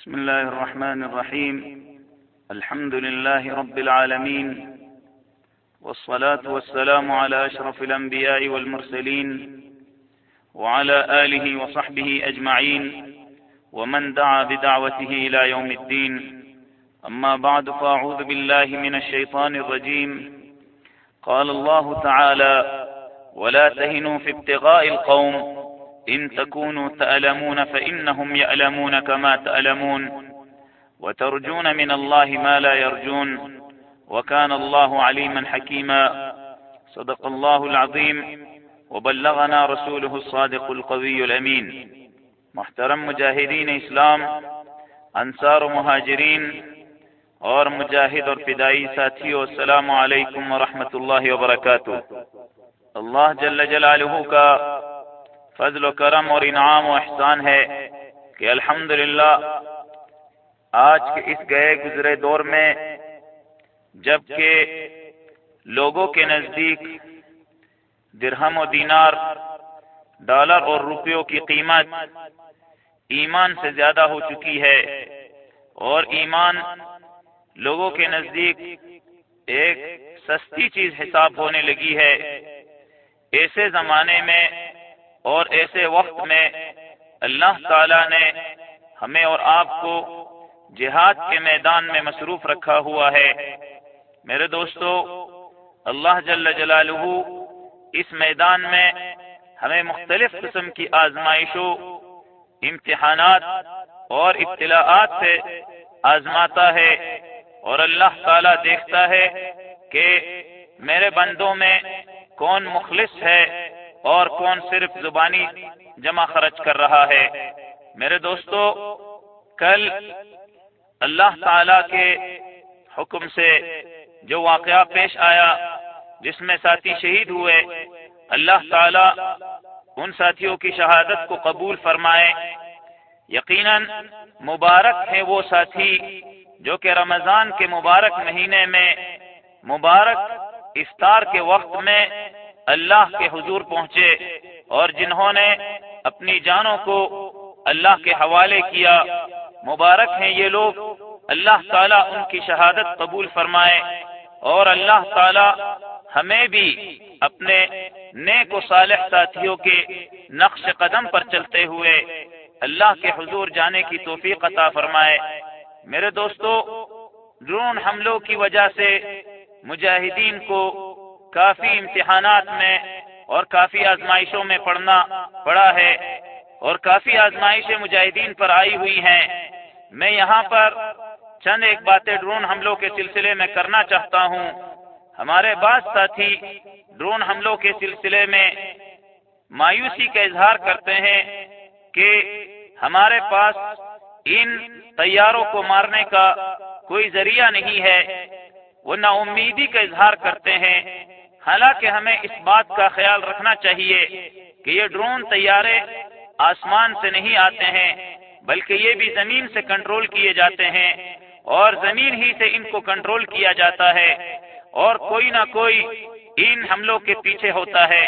بسم الله الرحمن الرحيم. الحمد لله رب العالمين. والصلاة والسلام على أشرف الأنبياء والمرسلين وعلى آله وصحبه أجمعين ومن دعا بدعوته إلى يوم الدين. أما بعد فأعوذ بالله من الشيطان الرجيم. قال الله تعالى ولا تهنوا في ابتغاء القوم إن تكونوا تألمون فإنهم يألمون كما تألمون وترجون من الله ما لا يرجون وكان الله عليما حكيما صدق الله العظيم وبلغنا رسوله الصادق القوي الأمين محترم مجاہدین إسلام أنصار و مہاجرین اور مجاہد اور فدائی ساتھیوں السلام علیکم ورحمۃ اللہ وبرکاتہ۔ اللہ جل جلالہ کا فضل و کرم اور انعام و احسان ہے کہ الحمد آج کے اس گئے گزرے دور میں جبکہ لوگوں کے نزدیک درہم و دینار، ڈالر اور روپیوں کی قیمت ایمان سے زیادہ ہو چکی ہے اور ایمان لوگوں کے نزدیک ایک سستی چیز حساب ہونے لگی ہے۔ ایسے زمانے میں اور ایسے وقت میں اللہ تعالی نے ہمیں اور آپ کو جہاد کے میدان میں مصروف رکھا ہوا ہے۔ میرے دوستو، اللہ جل جلالہ اس میدان میں ہمیں مختلف قسم کی آزمائشوں، امتحانات اور اطلاعات سے آزماتا ہے اور اللہ تعالی دیکھتا ہے کہ میرے بندوں میں کون مخلص ہے اور کون صرف زبانی جمع خرچ کر رہا ہے؟ میرے دوستو، کل اللہ تعالی کے حکم سے جو واقعہ پیش آیا، جس میں ساتھی شہید ہوئے، اللہ تعالی ان ساتھیوں کی شہادت کو قبول فرمائے۔ یقیناً مبارک ہے وہ ساتھی جو کہ رمضان کے مبارک مہینے میں، مبارک افطار کے وقت میں اللہ کے حضور پہنچے اور جنہوں نے اپنی جانوں کو اللہ کے حوالے کیا۔ مبارک ہیں یہ لوگ۔ اللہ تعالیٰ ان کی شہادت قبول فرمائے اور اللہ تعالیٰ ہمیں بھی اپنے نیک و صالح ساتھیوں کے نقش قدم پر چلتے ہوئے اللہ کے حضور جانے کی توفیق عطا فرمائے۔ میرے دوستو، ڈرون حملوں کی وجہ سے مجاہدین کو کافی امتحانات میں اور کافی آزمائشوں میں پڑھنا پڑا ہے اور کافی آزمائشیں مجاہدین پر آئی ہوئی ہیں۔ میں یہاں پر چند ایک باتیں ڈرون حملوں کے سلسلے میں کرنا چاہتا ہوں۔ ہمارے بعض ساتھی ڈرون حملوں کے سلسلے میں مایوسی کا اظہار کرتے ہیں کہ ہمارے پاس ان طیاروں کو مارنے کا کوئی ذریعہ نہیں ہے۔ وہ نا امیدی کا اظہار کرتے ہیں۔ حالانکہ ہمیں اس بات کا خیال رکھنا چاہیے کہ یہ ڈرون طیارے آسمان سے نہیں آتے ہیں، بلکہ یہ بھی زمین سے کنٹرول کیے جاتے ہیں اور زمین ہی سے ان کو کنٹرول کیا جاتا ہے اور کوئی نہ کوئی ان حملوں کے پیچھے ہوتا ہے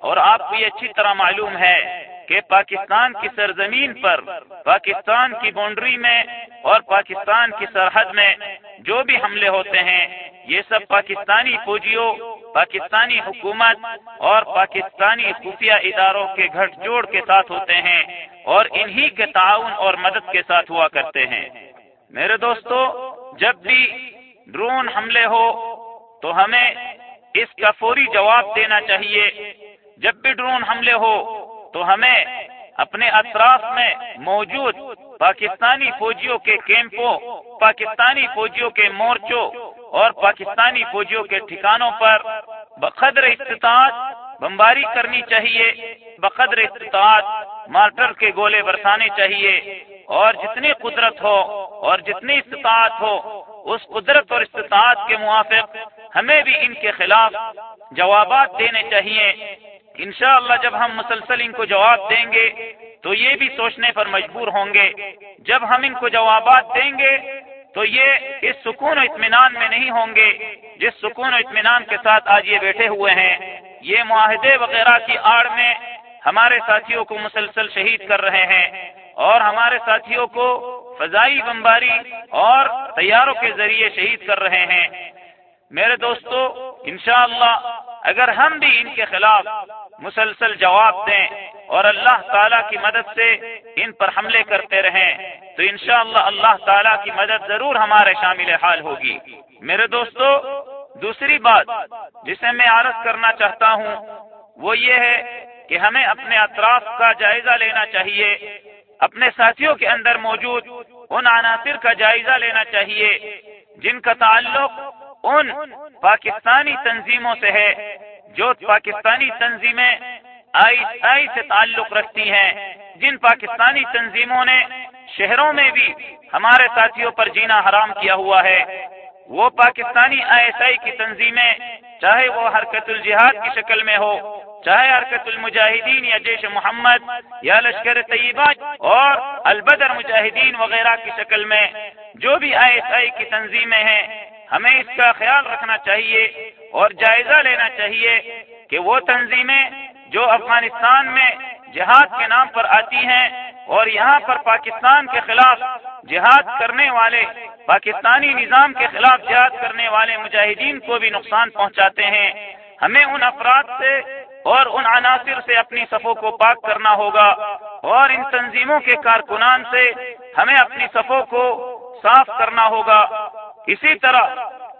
اور آپ کو یہ اچھی طرح معلوم ہے۔ کہ پاکستان کی سرزمین پر، پاکستان کی باؤنڈری میں اور پاکستان کی سرحد میں جو بھی حملے ہوتے ہیں، یہ سب پاکستانی فوجیوں، پاکستانی حکومت اور پاکستانی خفیہ اداروں کے گھٹ جوڑ کے ساتھ ہوتے ہیں اور انہی کے تعاون اور مدد کے ساتھ ہوا کرتے ہیں۔ میرے دوستو، جب بھی ڈرون حملے ہو تو ہمیں اس کا فوری جواب دینا چاہیے۔ جب بھی ڈرون حملے ہو تو ہمیں اپنے اطراف میں موجود پاکستانی فوجیوں کے کیمپوں، پاکستانی فوجیوں کے مورچوں اور پاکستانی فوجیوں کے ٹھکانوں پر بقدر استطاعت بمباری کرنی چاہیے، بقدر استطاعت مارٹر کے گولے برسانے چاہیے اور جتنی قدرت ہو اور جتنی استطاعت ہو، اس قدرت اور استطاعت کے موافق ہمیں بھی ان کے خلاف جوابات دینے چاہیے۔ انشاءاللہ جب ہم مسلسل ان کو جواب دیں گے تو یہ بھی سوچنے پر مجبور ہوں گے۔ جب ہم ان کو جوابات دیں گے تو یہ اس سکون و اطمینان میں نہیں ہوں گے جس سکون و اطمینان کے ساتھ آج یہ بیٹھے ہوئے ہیں۔ یہ معاہدے وغیرہ کی آڑ میں ہمارے ساتھیوں کو مسلسل شہید کر رہے ہیں اور ہمارے ساتھیوں کو فضائی بمباری اور طیاروں کے ذریعے شہید کر رہے ہیں۔ میرے دوستو، انشاءاللہ اگر ہم بھی ان کے خلاف مسلسل جواب دیں اور اللہ تعالیٰ کی مدد سے ان پر حملے کرتے رہیں، تو انشاءاللہ اللہ تعالیٰ کی مدد ضرور ہمارے شامل حال ہوگی۔ میرے دوستو، دوسری بات جسے میں عرض کرنا چاہتا ہوں، وہ یہ ہے کہ ہمیں اپنے اطراف کا جائزہ لینا چاہیے۔ اپنے ساتھیوں کے اندر موجود ان عناصر کا جائزہ لینا چاہیے، جن کا تعلق ان پاکستانی تنظیموں سے ہے۔ جو پاکستانی تنظیمیں آئی آئی سے تعلق رکھتی ہیں، جن پاکستانی تنظیموں نے شہروں میں بھی ہمارے ساتھیوں پر جینا حرام کیا ہوا ہے۔ وہ پاکستانی آئی ایس آئی کی تنظیمیں چاہے وہ حرکت الجہاد کی شکل میں ہو، چاہے حرکت المجاہدین یا جیش محمد یا لشکر طیبہ اور البدر مجاہدین وغیرہ کی شکل میں، جو بھی آئی ایس آئی کی تنظیمیں ہیں ہمیں اس کا خیال رکھنا چاہیے اور جائزہ لینا چاہیے کہ وہ تنظیمیں جو افغانستان میں جہاد کے نام پر آتی ہیں اور یہاں پر پاکستان کے خلاف جہاد کرنے والے، پاکستانی نظام کے خلاف جہاد کرنے والے مجاہدین کو بھی نقصان پہنچاتے ہیں۔ ہمیں ان افراد سے اور ان عناصر سے اپنی صفوں کو پاک کرنا ہوگا اور ان تنظیموں کے کارکنان سے ہمیں اپنی صفوں کو صاف کرنا ہوگا۔ اسی طرح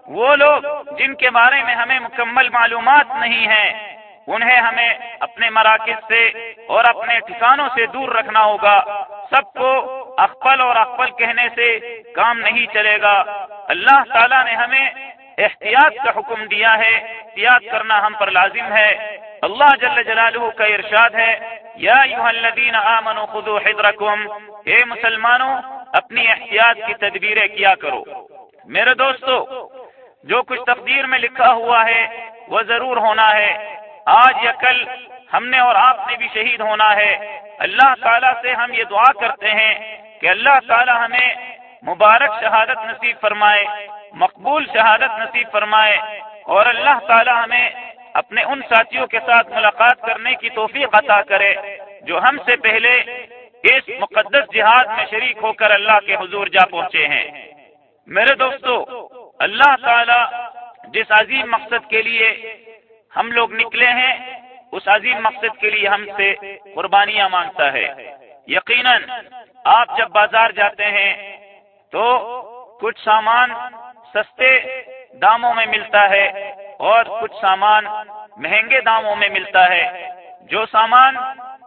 وہ لوگ جن کے بارے میں ہمیں مکمل معلومات نہیں ہیں، انہیں ہمیں اپنے مراکز سے اور اپنے ٹھکانوں سے دور رکھنا ہوگا۔ سب کو اقبل اور اقبل کہنے سے کام نہیں چلے گا۔ اللہ تعالیٰ نے ہمیں احتیاط کا حکم دیا ہے۔ احتیاط کرنا ہم پر لازم ہے۔ اللہ جل جلالہ کا ارشاد ہے، یا الذین آمنوا خذوا حذرکم۔ اے مسلمانوں، اپنی احتیاط کی تدبیریں کیا کرو۔ میرے دوستو، جو کچھ تقدیر میں لکھا ہوا ہے، وہ ضرور ہونا ہے۔ آج یا کل ہم نے اور آپ نے بھی شہید ہونا ہے۔ اللہ تعالیٰ سے ہم یہ دعا کرتے ہیں کہ اللہ تعالیٰ ہمیں مبارک شہادت نصیب فرمائے، مقبول شہادت نصیب فرمائے۔ اور اللہ تعالیٰ ہمیں اپنے ان ساتھیوں کے ساتھ ملاقات کرنے کی توفیق عطا کرے، جو ہم سے پہلے اس مقدس جہاد میں شریک ہو کر اللہ کے حضور جا پہنچے ہیں۔ میرے دوستو، اللہ تعالی جس عظیم مقصد کے لیے ہم لوگ نکلے ہیں، اس عظیم مقصد کے لیے ہم سے قربانیاں مانگتا ہے۔ یقیناً آپ جب بازار جاتے ہیں تو کچھ سامان سستے داموں میں ملتا ہے اور کچھ سامان مہنگے داموں میں ملتا ہے۔ جو سامان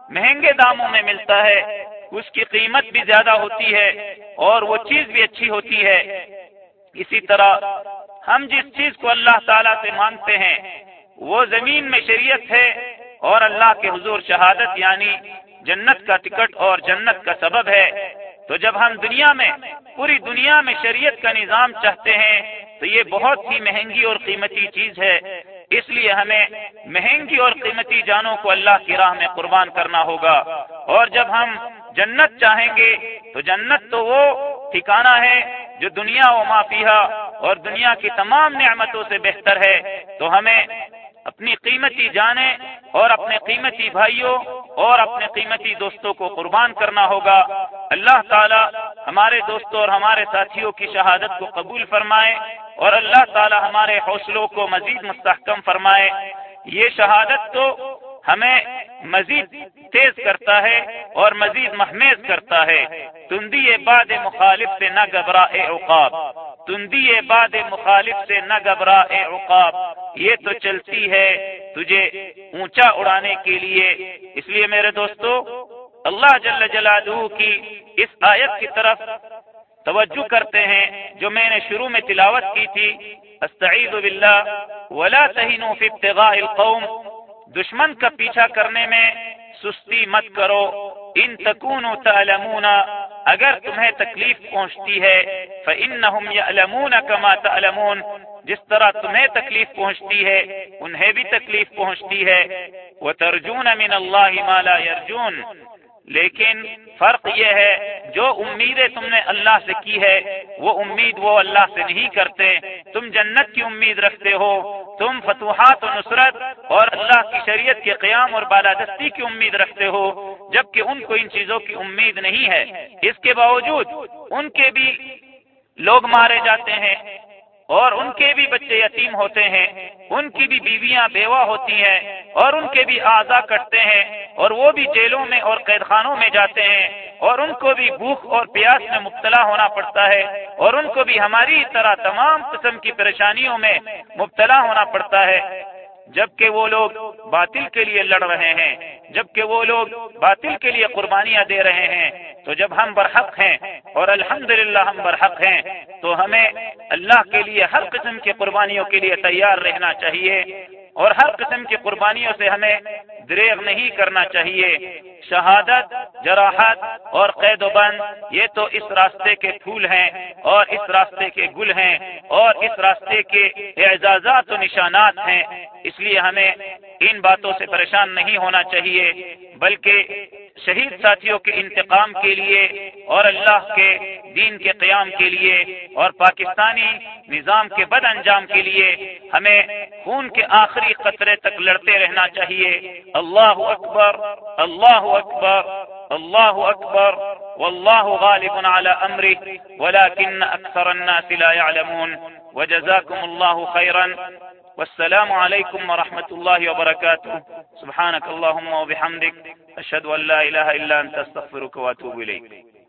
مہنگے داموں میں ملتا ہے اس کی قیمت بھی زیادہ ہوتی ہے اور وہ چیز بھی اچھی ہوتی ہے۔ اسی طرح ہم جس چیز کو اللہ تعالیٰ سے مانگتے ہیں، وہ زمین میں شریعت ہے اور اللہ کے حضور شہادت یعنی جنت کا ٹکٹ اور جنت کا سبب ہے۔ تو جب ہم دنیا میں، پوری دنیا میں شریعت کا نظام چاہتے ہیں، تو یہ بہت ہی مہنگی اور قیمتی چیز ہے۔ اس لیے ہمیں مہنگی اور قیمتی جانوں کو اللہ کی راہ میں قربان کرنا ہوگا۔ اور جب ہم جنت چاہیں گے، تو جنت تو وہ ٹھکانا ہے جو دنیا و مافیہ اور دنیا کی تمام نعمتوں سے بہتر ہے۔ تو ہمیں اپنی قیمتی جانیں اور اپنے قیمتی بھائیوں اور اپنے قیمتی دوستوں کو قربان کرنا ہوگا۔ اللہ تعالی ہمارے دوستوں اور ہمارے ساتھیوں کی شہادت کو قبول فرمائے اور اللہ تعالی ہمارے حوصلوں کو مزید مستحکم فرمائے۔ یہ شہادت تو ہمیں مزید تیز کرتا ہے اور مزید محمیز کرتا ہے۔ تندی باد مخالف سے نہ گھبرا اے اوقاب تندی باد مخالف سے نہ گھبرا اے اوقاب یہ تو چلتی ہے تجھے اونچا اڑانے کے لیے۔ اس لیے میرے دوستو، اللہ جل جلالہ کی اس آیت کی طرف توجہ کرتے ہیں، جو میں نے شروع میں تلاوت کی تھی۔ استعید باللہ۔ ولا تہینوا فی ابتغاء القوم۔ دشمن کا پیچھا کرنے میں سستی مت کرو۔ ان تکون تعلمون اگر تمہیں تکلیف پہنچتی ہے، فَإِنَّهُمْ يَعْلَمُونَ كَمَا تَعْلَمُونَ۔ جس طرح تمہیں تکلیف پہنچتی ہے، انہیں بھی تکلیف پہنچتی ہے۔ وَتَرْجُونَ مِنَ اللَّهِ مَا لَا يَرْجُونَ۔ لیکن فرق یہ ہے، جو امیدیں تم نے اللہ سے کی ہے، وہ امید وہ اللہ سے نہیں کرتے۔ تم جنت کی امید رکھتے ہو۔ تم فتوحات و نصرت اور اللہ کی شریعت کے قیام اور بالادستی کی امید رکھتے ہو، جبکہ ان کو ان چیزوں کی امید نہیں ہے۔ اس کے باوجود ان کے بھی لوگ مارے جاتے ہیں اور ان کے بھی بچے یتیم ہوتے ہیں۔ ان کی بھی بیویاں بیوہ ہوتی ہیں اور ان کے بھی اعضا کٹتے ہیں اور وہ بھی جیلوں میں اور قید خانوں میں جاتے ہیں۔ اور ان کو بھی بھوک اور پیاس میں مبتلا ہونا پڑتا ہے اور ان کو بھی ہماری طرح تمام قسم کی پریشانیوں میں مبتلا ہونا پڑتا ہے۔ جبکہ وہ لوگ باطل کے لیے لڑ رہے ہیں، جبکہ وہ لوگ باطل کے لیے قربانیاں دے رہے ہیں، تو جب ہم برحق ہیں اور الحمد ہم برحق ہیں، تو ہمیں اللہ کے لیے ہر قسم کی قربانیوں کے لیے تیار رہنا چاہیے۔ اور ہر قسم کی قربانیوں سے ہمیں دریغ نہیں کرنا چاہیے۔ شہادت، جراحت اور قید و بند، یہ تو اس راستے کے پھول ہیں اور اس راستے کے گل ہیں اور اس راستے کے اعزازات و نشانات ہیں۔ اس لیے ہمیں ان باتوں سے پریشان نہیں ہونا چاہیے، بلکہ شہید ساتھیوں کے انتقام کے لیے اور اللہ کے دین کے قیام کے لیے اور پاکستانی نظام کے بد انجام کے لیے ہمیں خون کے آخری قطرے تک لڑتے رہنا چاہیے۔ اللہ اکبر اللہ اکبر اللہ اکبر واللہ غالب على أمره ولكن أكثر الناس لا يعلمون. وجزاكم الله خيرا. والسلام عليكم ورحمة الله وبركاته. سبحانك اللهم وبحمدك أشهد أن لا إله إلا أنت أستغفرك وأتوب إليك.